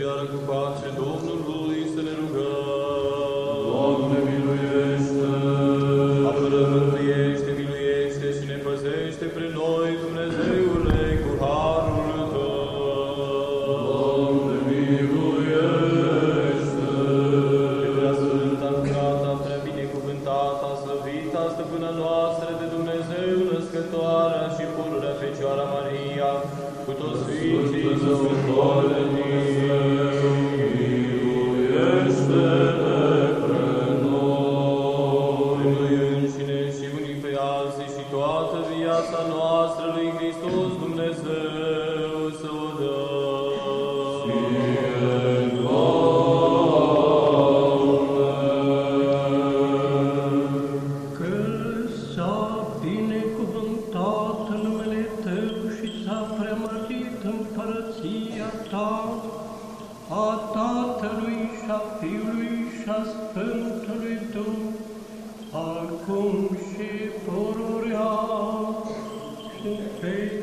veșniceară cu pace Domnului să ne rugăm. Doamne, miluiește! Apără, mântuiește, miluiește și ne păzește pre noi, Dumnezeule, cu harul Tău. Doamne, miluiește! Pe prea sfânta, curata, prea binecuvântata, slăvita, stăpâna noastră de Dumnezeu, născătoarea și pururea Fecioara Maria, cu toți Sfinții să viața noastră lui Hristos Dumnezeu să o dăm. Că s-a binecuvântat numele Tău și s-a preamărit împărăția Ta, a Tatălui și a Fiului și a Sfântului Duh, tem